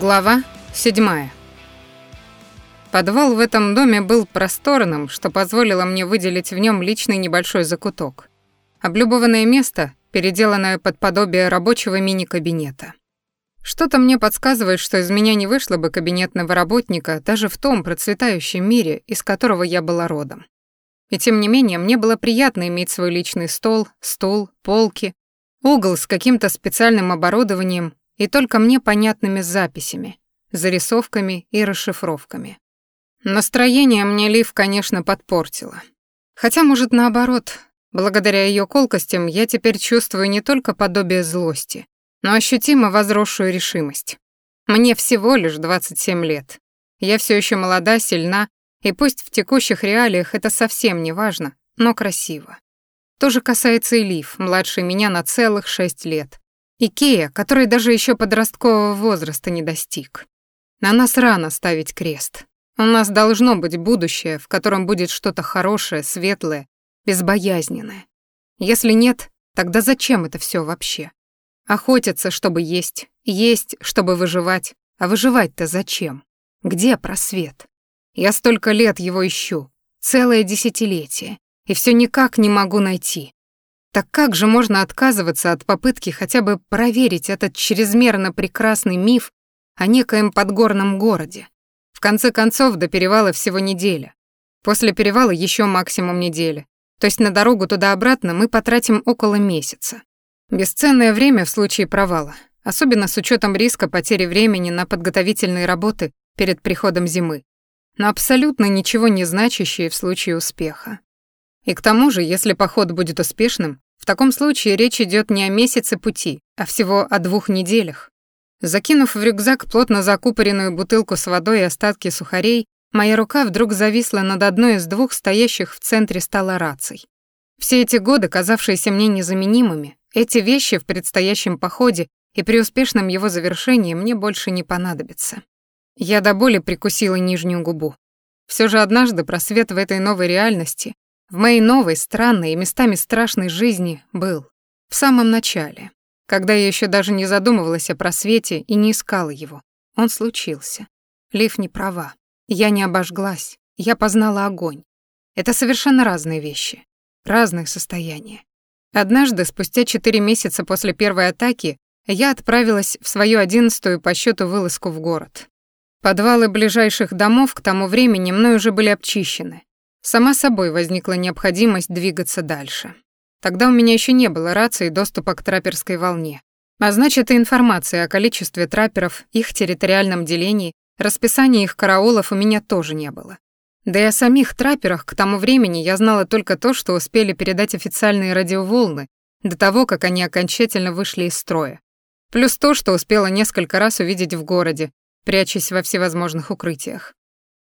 Глава 7. Подвал в этом доме был просторным, что позволило мне выделить в нем личный небольшой закуток. Облюбованное место, переделанное под подобие рабочего мини-кабинета. Что-то мне подсказывает, что из меня не вышло бы кабинетного работника даже в том процветающем мире, из которого я была родом. И тем не менее, мне было приятно иметь свой личный стол, стул, полки, угол с каким-то специальным оборудованием и только мне понятными записями, зарисовками и расшифровками. Настроение мне Лив, конечно, подпортила. Хотя, может, наоборот, благодаря ее колкостям я теперь чувствую не только подобие злости, но ощутимо возросшую решимость. Мне всего лишь 27 лет. Я все еще молода, сильна, и пусть в текущих реалиях это совсем не важно, но красиво. То же касается и Лив, младшей меня на целых шесть лет. Икея, который даже еще подросткового возраста не достиг. На нас рано ставить крест. У нас должно быть будущее, в котором будет что-то хорошее, светлое, безбоязненное. Если нет, тогда зачем это все вообще? Охотиться, чтобы есть, есть, чтобы выживать. А выживать-то зачем? Где просвет? Я столько лет его ищу, целое десятилетие, и все никак не могу найти. Так как же можно отказываться от попытки хотя бы проверить этот чрезмерно прекрасный миф о некоем подгорном городе? В конце концов, до перевала всего неделя. После перевала еще максимум неделя. То есть на дорогу туда-обратно мы потратим около месяца. Бесценное время в случае провала, особенно с учетом риска потери времени на подготовительные работы перед приходом зимы, но абсолютно ничего не значащее в случае успеха. И к тому же, если поход будет успешным, в таком случае речь идет не о месяце пути, а всего о двух неделях. Закинув в рюкзак плотно закупоренную бутылку с водой и остатки сухарей, моя рука вдруг зависла над одной из двух стоящих в центре стола раций. Все эти годы, казавшиеся мне незаменимыми, эти вещи в предстоящем походе и при успешном его завершении мне больше не понадобятся. Я до боли прикусила нижнюю губу. Все же однажды просвет в этой новой реальности в моей новой, странной и местами страшной жизни был. В самом начале, когда я еще даже не задумывалась о просвете и не искала его. Он случился. Лив не права. Я не обожглась. Я познала огонь. Это совершенно разные вещи. Разные состояния. Однажды, спустя четыре месяца после первой атаки, я отправилась в свою одиннадцатую по счету вылазку в город. Подвалы ближайших домов к тому времени мной уже были обчищены, Сама собой возникла необходимость двигаться дальше. Тогда у меня еще не было рации и доступа к трапперской волне. А значит, и информации о количестве трапперов, их территориальном делении, расписании их караулов у меня тоже не было. Да и о самих трапперах к тому времени я знала только то, что успели передать официальные радиоволны до того, как они окончательно вышли из строя. Плюс то, что успела несколько раз увидеть в городе, прячась во всевозможных укрытиях.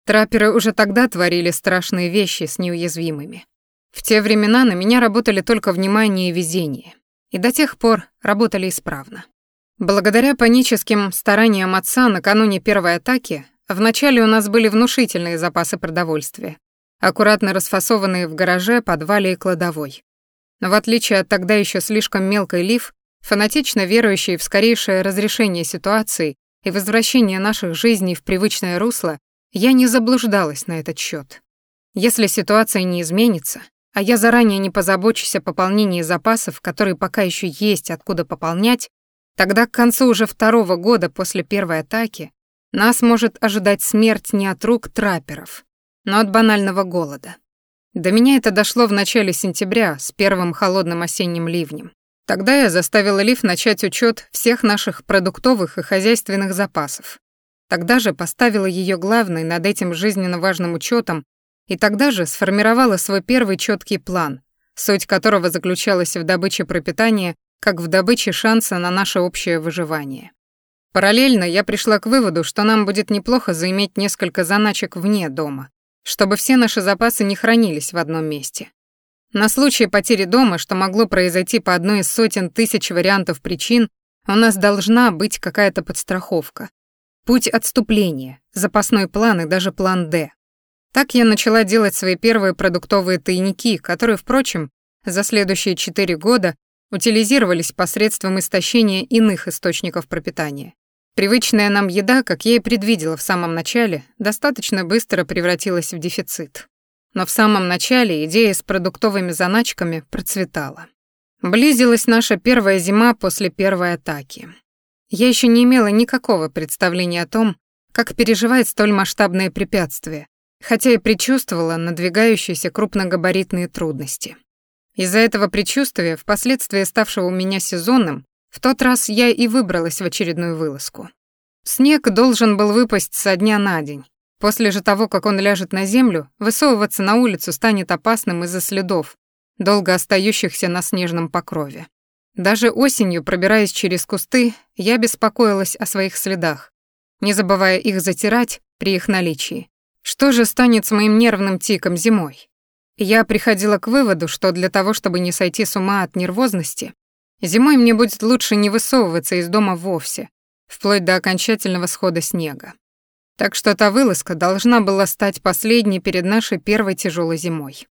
Трапперы уже тогда творили страшные вещи с неуязвимыми. В те времена на меня работали только внимание и везение. И до тех пор работали исправно. Благодаря паническим стараниям отца накануне первой атаки, вначале у нас были внушительные запасы продовольствия, аккуратно расфасованные в гараже, подвале и кладовой. Но в отличие от тогда еще слишком мелкой лиф, фанатично верующий в скорейшее разрешение ситуации и возвращение наших жизней в привычное русло, я не заблуждалась на этот счет. Если ситуация не изменится, а я заранее не позабочусь о пополнении запасов, которые пока еще есть откуда пополнять, тогда к концу уже второго года после первой атаки нас может ожидать смерть не от рук трапперов, но от банального голода. До меня это дошло в начале сентября с первым холодным осенним ливнем. Тогда я заставила Лив начать учет всех наших продуктовых и хозяйственных запасов, Тогда же поставила ее главной над этим жизненно важным учетом и тогда же сформировала свой первый четкий план, суть которого заключалась в добыче пропитания, как в добыче шанса на наше общее выживание. Параллельно я пришла к выводу, что нам будет неплохо заиметь несколько заначек вне дома, чтобы все наши запасы не хранились в одном месте. На случай потери дома, что могло произойти по одной из сотен тысяч вариантов причин, у нас должна быть какая-то подстраховка, Путь отступления, запасной план и даже план «Д». Так я начала делать свои первые продуктовые тайники, которые, впрочем, за следующие четыре года утилизировались посредством истощения иных источников пропитания. Привычная нам еда, как я и предвидела в самом начале, достаточно быстро превратилась в дефицит. Но в самом начале идея с продуктовыми заначками процветала. Близилась наша первая зима после первой атаки. Я еще не имела никакого представления о том, как переживает столь масштабное препятствие, хотя и предчувствовала надвигающиеся крупногабаритные трудности. Из-за этого предчувствия, впоследствии ставшего у меня сезонным, в тот раз я и выбралась в очередную вылазку. Снег должен был выпасть со дня на день. После же того, как он ляжет на землю, высовываться на улицу станет опасным из-за следов, долго остающихся на снежном покрове. Даже осенью, пробираясь через кусты, я беспокоилась о своих следах, не забывая их затирать при их наличии. Что же станет с моим нервным тиком зимой? Я приходила к выводу, что для того, чтобы не сойти с ума от нервозности, Зимой мне будет лучше не высовываться из дома вовсе, вплоть до окончательного схода снега. Так что та вылазка должна была стать последней перед нашей первой тяжелой зимой.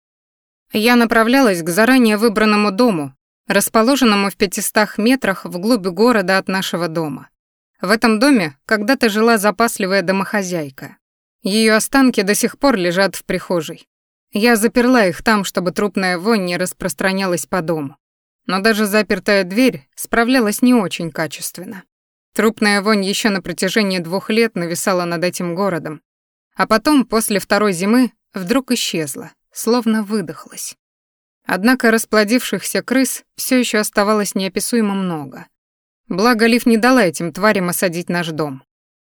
Я направлялась к заранее выбранному дому, расположенному в 500 метрах вглубь города от нашего дома. В этом доме когда-то жила запасливая домохозяйка. Ее останки до сих пор лежат в прихожей. Я заперла их там, чтобы трупная вонь не распространялась по дому но даже запертая дверь справлялась не очень качественно. Трупная вонь еще на протяжении двух лет нависала над этим городом, а потом, после второй зимы, вдруг исчезла, словно выдохлась. Однако расплодившихся крыс все еще оставалось неописуемо много. Благо Лив не дала этим тварям осадить наш дом.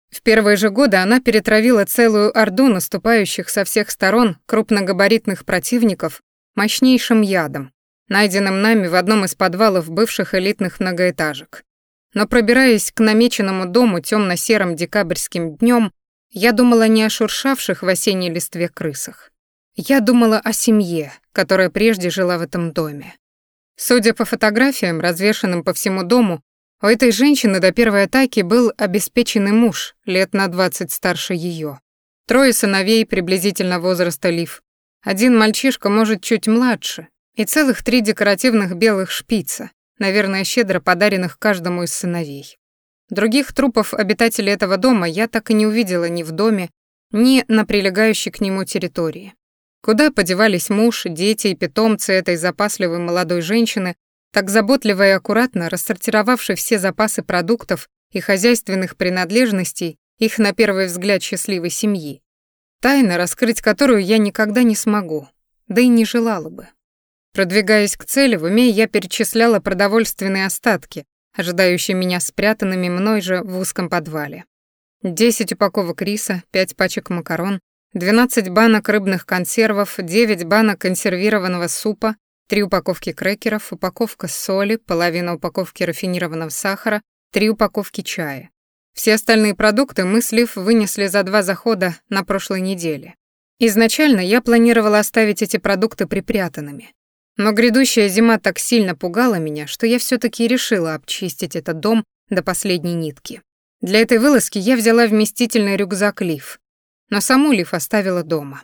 В первые же годы она перетравила целую орду наступающих со всех сторон крупногабаритных противников мощнейшим ядом, найденным нами в одном из подвалов бывших элитных многоэтажек. Но пробираясь к намеченному дому темно-серым декабрьским днем, я думала не о шуршавших в осенней листве крысах. Я думала о семье, которая прежде жила в этом доме. Судя по фотографиям, развешанным по всему дому, у этой женщины до первой атаки был обеспеченный муж, лет на 20 старше ее. Трое сыновей приблизительно возраста Лив. Один мальчишка, может, чуть младше, и целых три декоративных белых шпица, наверное, щедро подаренных каждому из сыновей. Других трупов обитателей этого дома я так и не увидела ни в доме, ни на прилегающей к нему территории. Куда подевались муж, дети и питомцы этой запасливой молодой женщины, так заботливо и аккуратно рассортировавшей все запасы продуктов и хозяйственных принадлежностей их на первый взгляд счастливой семьи. Тайна, раскрыть которую я никогда не смогу, да и не желала бы. Продвигаясь к цели, в уме я перечисляла продовольственные остатки, ожидающие меня спрятанными мной же в узком подвале. 10 упаковок риса, 5 пачек макарон, 12 банок рыбных консервов, 9 банок консервированного супа, 3 упаковки крекеров, упаковка соли, половина упаковки рафинированного сахара, 3 упаковки чая. Все остальные продукты мы с Лив вынесли за два захода на прошлой неделе. Изначально я планировала оставить эти продукты припрятанными. Но грядущая зима так сильно пугала меня, что я все таки решила обчистить этот дом до последней нитки. Для этой вылазки я взяла вместительный рюкзак Лив, но саму Лив оставила дома.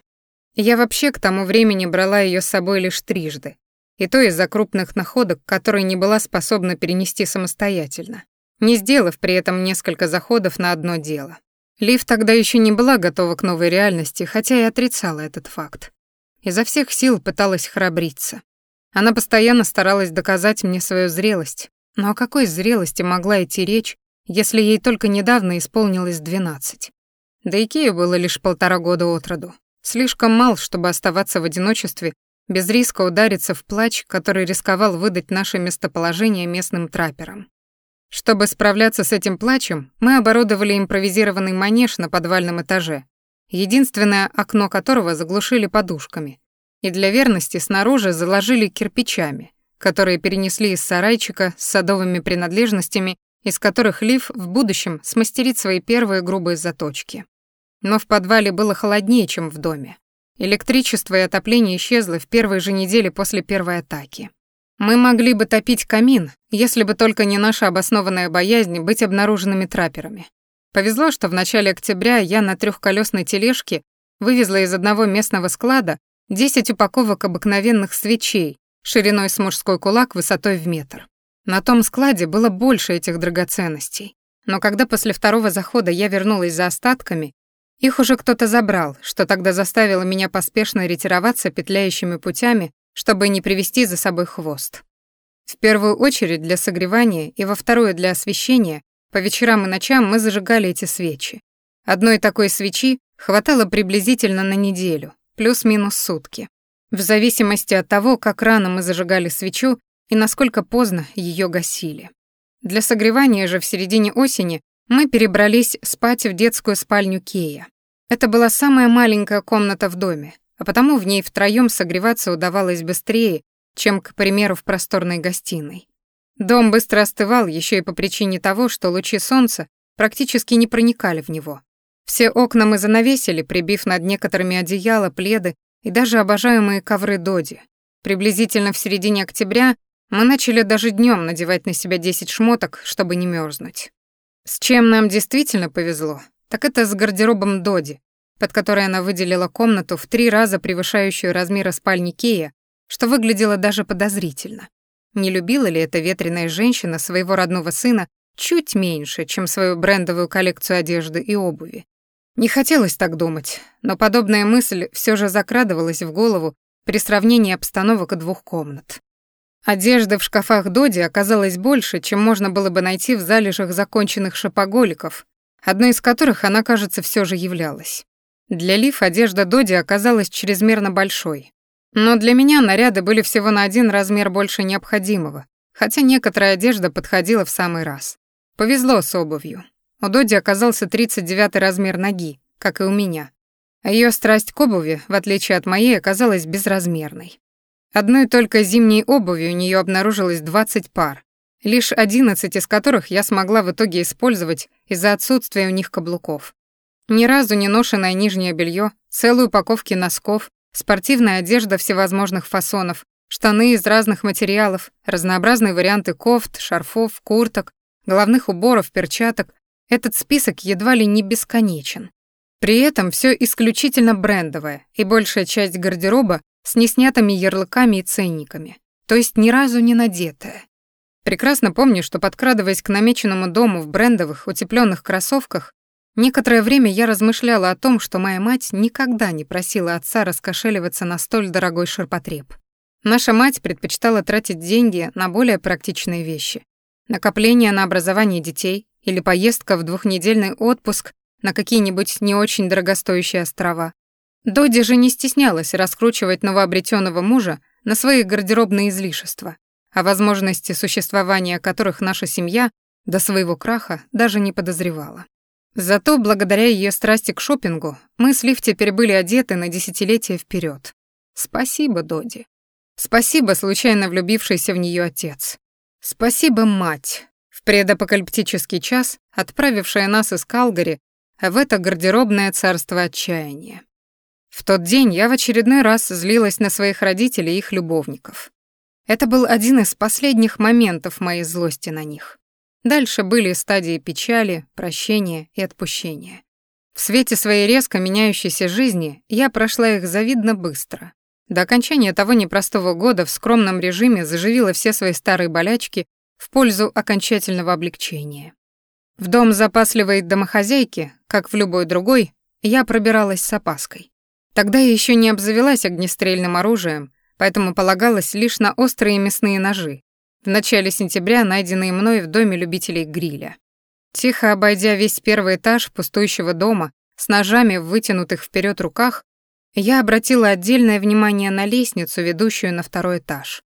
Я вообще к тому времени брала ее с собой лишь трижды, и то из-за крупных находок, которые не была способна перенести самостоятельно, не сделав при этом несколько заходов на одно дело. Лив тогда еще не была готова к новой реальности, хотя и отрицала этот факт. Изо всех сил пыталась храбриться. Она постоянно старалась доказать мне свою зрелость. Но о какой зрелости могла идти речь, если ей только недавно исполнилось двенадцать? Да и Кею было лишь полтора года от роду. Слишком мал, чтобы оставаться в одиночестве, без риска удариться в плач, который рисковал выдать наше местоположение местным трапперам. Чтобы справляться с этим плачем, мы оборудовали импровизированный манеж на подвальном этаже, единственное окно которого заглушили подушками, и для верности снаружи заложили кирпичами, которые перенесли из сарайчика с садовыми принадлежностями, из которых Лив в будущем смастерит свои первые грубые заточки. Но в подвале было холоднее, чем в доме. Электричество и отопление исчезло в первые же недели после первой атаки. Мы могли бы топить камин, если бы только не наша обоснованная боязнь быть обнаруженными трапперами. Повезло, что в начале октября я на трехколесной тележке вывезла из одного местного склада 10 упаковок обыкновенных свечей, шириной с мужской кулак, высотой в метр. На том складе было больше этих драгоценностей. но когда после второго захода я вернулась за остатками, их уже кто-то забрал, что тогда заставило меня поспешно ретироваться петляющими путями, чтобы не привести за собой хвост. В первую очередь для согревания и во вторую для освещения по вечерам и ночам мы зажигали эти свечи. Одной такой свечи хватало приблизительно на неделю, плюс-минус сутки, в зависимости от того, как рано мы зажигали свечу и насколько поздно ее гасили. Для согревания же в середине осени мы перебрались спать в детскую спальню Кея. Это была самая маленькая комната в доме, а потому в ней втроём согреваться удавалось быстрее, чем, к примеру, в просторной гостиной. Дом быстро остывал еще и по причине того, что лучи солнца практически не проникали в него. Все окна мы занавесили, прибив над некоторыми одеяла, пледы и даже обожаемые ковры Доди. Приблизительно в середине октября мы начали даже днем надевать на себя 10 шмоток, чтобы не мерзнуть. С чем нам действительно повезло, так это с гардеробом Доди, под которой она выделила комнату в три раза превышающую размеры спальни Кея, что выглядело даже подозрительно. Не любила ли эта ветреная женщина своего родного сына чуть меньше, чем свою брендовую коллекцию одежды и обуви? Не хотелось так думать, но подобная мысль все же закрадывалась в голову при сравнении обстановок двух комнат. Одежды в шкафах Доди оказалось больше, чем можно было бы найти в залежах законченных шопоголиков, одной из которых она, кажется, все же являлась. Для Лив одежда Доди оказалась чрезмерно большой. Но для меня наряды были всего на один размер больше необходимого, хотя некоторая одежда подходила в самый раз. Повезло с обувью. У Доди оказался 39 размер ноги, как и у меня. А ее страсть к обуви, в отличие от моей, оказалась безразмерной. Одной только зимней обуви у нее обнаружилось 20 пар, лишь 11 из которых я смогла в итоге использовать из-за отсутствия у них каблуков. Ни разу не ношенное нижнее белье, целые упаковки носков, спортивная одежда всевозможных фасонов, штаны из разных материалов, разнообразные варианты кофт, шарфов, курток, головных уборов, перчаток. Этот список едва ли не бесконечен. При этом все исключительно брендовое, и большая часть гардероба с неснятыми ярлыками и ценниками, то есть ни разу не надетая. Прекрасно помню, что подкрадываясь к намеченному дому в брендовых, утепленных кроссовках, некоторое время я размышляла о том, что моя мать никогда не просила отца раскошеливаться на столь дорогой ширпотреб. Наша мать предпочитала тратить деньги на более практичные вещи. Накопление на образование детей или поездка в двухнедельный отпуск на какие-нибудь не очень дорогостоящие острова. Доди же не стеснялась раскручивать новообретенного мужа на свои гардеробные излишества, о возможности существования которых наша семья до своего краха даже не подозревала. Зато благодаря ее страсти к шопингу мы с Лив теперь были одеты на десятилетия вперед. Спасибо, Доди. Спасибо, случайно влюбившийся в нее отец. Спасибо, мать, в предапокалиптический час, отправившая нас из Калгари в это гардеробное царство отчаяния. В тот день я в очередной раз злилась на своих родителей и их любовников. Это был один из последних моментов моей злости на них. Дальше были стадии печали, прощения и отпущения. В свете своей резко меняющейся жизни я прошла их завидно быстро. До окончания того непростого года в скромном режиме заживила все свои старые болячки в пользу окончательного облегчения. В дом запасливой домохозяйки, как в любой другой, я пробиралась с опаской. Тогда я еще не обзавелась огнестрельным оружием, поэтому полагалась лишь на острые мясные ножи, в начале сентября найденные мной в доме любителей гриля. Тихо обойдя весь первый этаж пустующего дома с ножами в вытянутых вперед руках, я обратила отдельное внимание на лестницу, ведущую на второй этаж.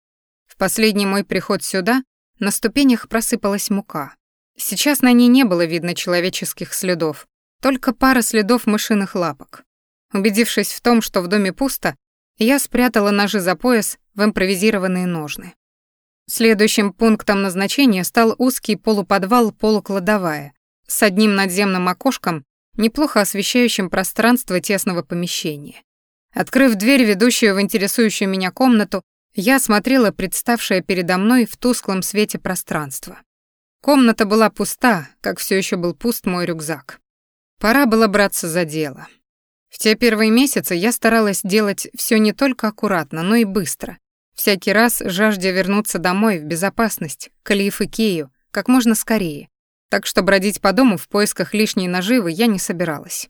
В последний мой приход сюда на ступенях просыпалась мука. Сейчас на ней не было видно человеческих следов, только пара следов мышиных лапок. Убедившись в том, что в доме пусто, я спрятала ножи за пояс в импровизированные ножны. Следующим пунктом назначения стал узкий полуподвал-полукладовая с одним надземным окошком, неплохо освещающим пространство тесного помещения. Открыв дверь, ведущую в интересующую меня комнату, я смотрела представшее передо мной в тусклом свете пространство. Комната была пуста, как все еще был пуст мой рюкзак. Пора было браться за дело. В те первые месяцы я старалась делать все не только аккуратно, но и быстро. Всякий раз жаждя вернуться домой в безопасность, к Лиф и Кею, как можно скорее. так что бродить по дому в поисках лишней наживы я не собиралась.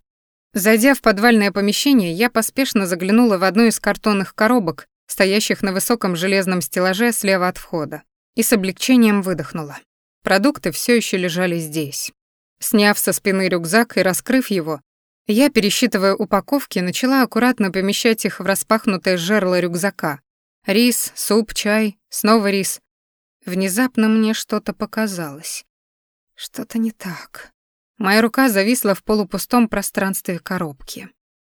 Зайдя в подвальное помещение, я поспешно заглянула в одну из картонных коробок, стоящих на высоком железном стеллаже слева от входа, и с облегчением выдохнула. Продукты все еще лежали здесь. Сняв со спины рюкзак и раскрыв его, я, пересчитывая упаковки, начала аккуратно помещать их в распахнутое жерло рюкзака. Рис, суп, чай, снова рис. Внезапно мне что-то показалось. Что-то не так. Моя рука зависла в полупустом пространстве коробки.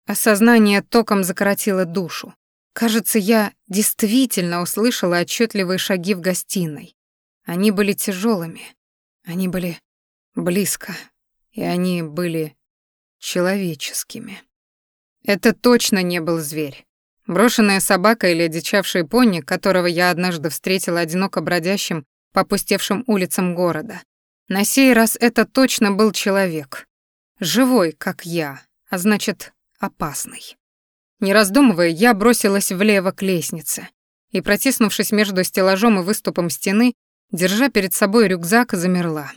Осознание током закоротило душу. Кажется, я действительно услышала отчетливые шаги в гостиной. Они были тяжелыми, они были близко, и они были человеческими. Это точно не был зверь. Брошенная собака или одичавший пони, которого я однажды встретила одиноко бродящим по опустевшим улицам города. На сей раз это точно был человек. Живой, как я, а значит, опасный. Не раздумывая, я бросилась влево к лестнице и, протиснувшись между стеллажом и выступом стены, держа перед собой рюкзак, замерла.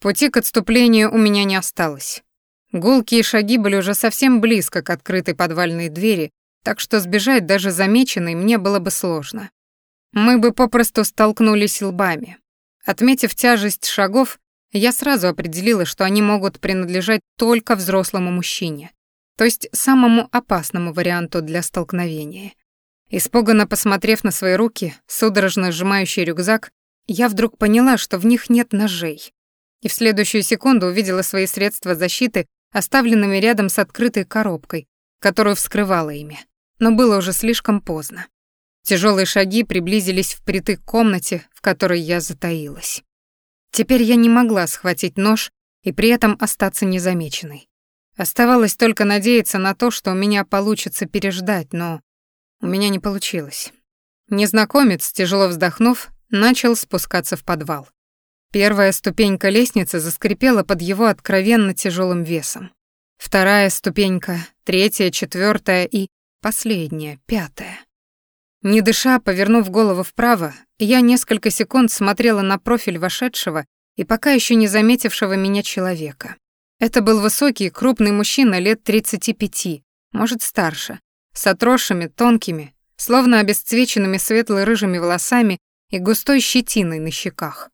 Пути к отступлению у меня не осталось. Гулкие шаги были уже совсем близко к открытой подвальной двери, так что сбежать даже замеченной мне было бы сложно. Мы бы попросту столкнулись лбами. Отметив тяжесть шагов, я сразу определила, что они могут принадлежать только взрослому мужчине, то есть самому опасному варианту для столкновения. Испуганно посмотрев на свои руки, судорожно сжимающий рюкзак, я вдруг поняла, что в них нет ножей. И в следующую секунду увидела свои средства защиты, оставленными рядом с открытой коробкой, которую вскрывала ими. Но было уже слишком поздно. Тяжелые шаги приблизились впритык к комнате, в которой я затаилась. Теперь я не могла схватить нож и при этом остаться незамеченной. Оставалось только надеяться на то, что у меня получится переждать, но у меня не получилось. Незнакомец, тяжело вздохнув, начал спускаться в подвал. Первая ступенька лестницы заскрипела под его откровенно тяжелым весом. Вторая ступенька, третья, четвертая и последняя, пятая. Не дыша, повернув голову вправо, я несколько секунд смотрела на профиль вошедшего и пока еще не заметившего меня человека. Это был высокий, крупный мужчина лет 35, может, старше, с отросшими, тонкими, словно обесцвеченными светло-рыжими волосами и густой щетиной на щеках.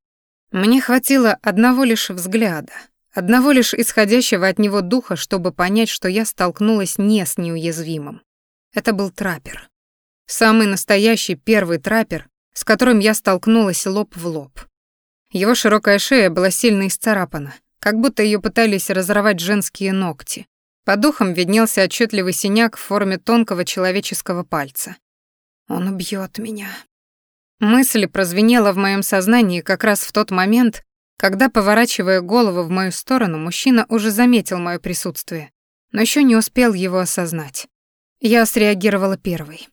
Мне хватило одного лишь взгляда, одного лишь исходящего от него духа, чтобы понять, что я столкнулась не с неуязвимым. Это был траппер. Самый настоящий первый траппер, с которым я столкнулась лоб в лоб. Его широкая шея была сильно исцарапана, как будто ее пытались разорвать женские ногти. По духам виднелся отчетливый синяк в форме тонкого человеческого пальца. «Он убьет меня». Мысль прозвенела в моем сознании как раз в тот момент, когда, поворачивая голову в мою сторону, мужчина уже заметил мое присутствие, но еще не успел его осознать. Я среагировала первой.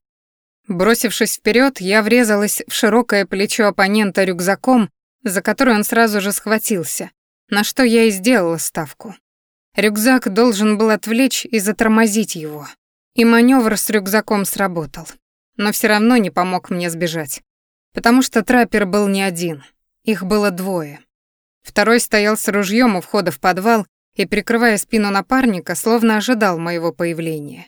Бросившись вперед, я врезалась в широкое плечо оппонента рюкзаком, за который он сразу же схватился, на что я и сделала ставку. Рюкзак должен был отвлечь и затормозить его. И маневр с рюкзаком сработал. Но все равно не помог мне сбежать. Потому что траппер был не один. Их было двое. Второй стоял с ружьем у входа в подвал и, прикрывая спину напарника, словно ожидал моего появления.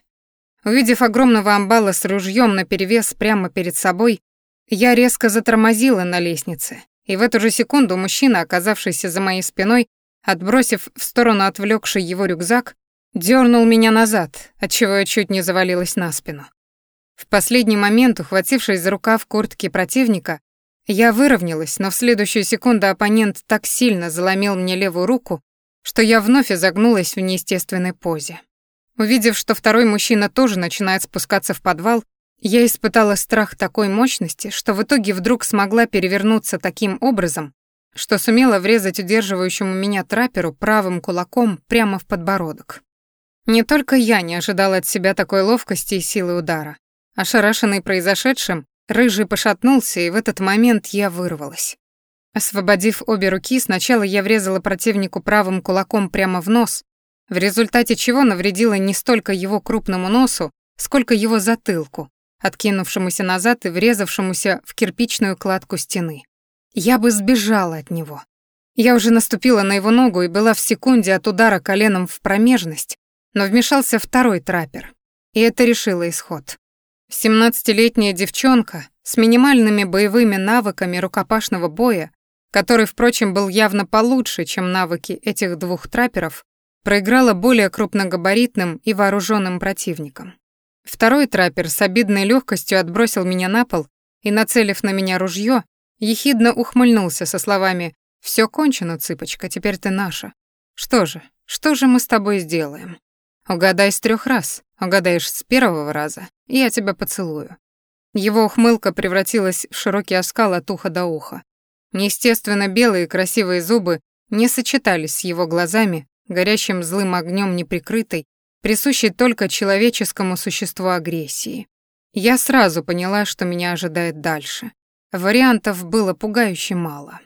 Увидев огромного амбала с ружьем наперевес прямо перед собой, я резко затормозила на лестнице, и в эту же секунду мужчина, оказавшийся за моей спиной, отбросив в сторону отвлекший его рюкзак, дернул меня назад, отчего я чуть не завалилась на спину. В последний момент, ухватившись за рукав куртки противника, я выровнялась, но в следующую секунду оппонент так сильно заломил мне левую руку, что я вновь изогнулась в неестественной позе. Увидев, что второй мужчина тоже начинает спускаться в подвал, я испытала страх такой мощности, что в итоге вдруг смогла перевернуться таким образом, что сумела врезать удерживающему меня трапперу правым кулаком прямо в подбородок. Не только я не ожидала от себя такой ловкости и силы удара. Ошарашенный произошедшим, рыжий пошатнулся, и в этот момент я вырвалась. Освободив обе руки, сначала я врезала противнику правым кулаком прямо в нос, в результате чего навредила не столько его крупному носу, сколько его затылку, откинувшемуся назад и врезавшемуся в кирпичную кладку стены. Я бы сбежала от него. Я уже наступила на его ногу и была в секунде от удара коленом в промежность, но вмешался второй траппер, и это решило исход. Семнадцатилетняя девчонка с минимальными боевыми навыками рукопашного боя, который, впрочем, был явно получше, чем навыки этих двух трапперов, проиграла более крупногабаритным и вооруженным противникам. Второй траппер с обидной легкостью отбросил меня на пол и, нацелив на меня ружье, ехидно ухмыльнулся со словами все кончено, цыпочка, теперь ты наша. Что же, что же мы с тобой сделаем? Угадай с трех раз, угадаешь с первого раза, и я тебя поцелую». Его ухмылка превратилась в широкий оскал от уха до уха. Неестественно белые красивые зубы не сочетались с его глазами, горящим злым огнем неприкрытой, присущей только человеческому существу агрессии. Я сразу поняла, что меня ожидает дальше. Вариантов было пугающе мало.